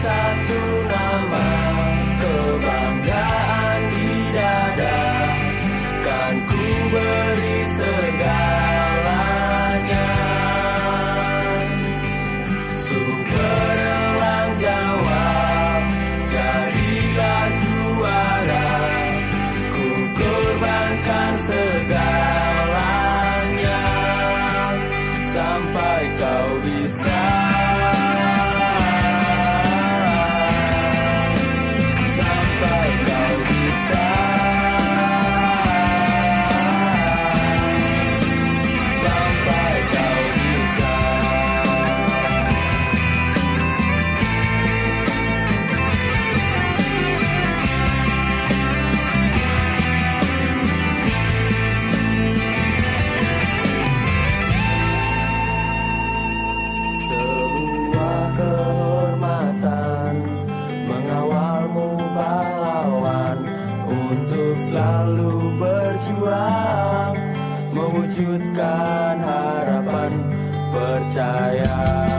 satu nama kebanggaan di dada. Kan ku beri segalanya. Super elang jawab Jadilah juara. Ku korbankan segalanya. Sampai kau bisa selalu berjuang Mewujudkan harapan Percaya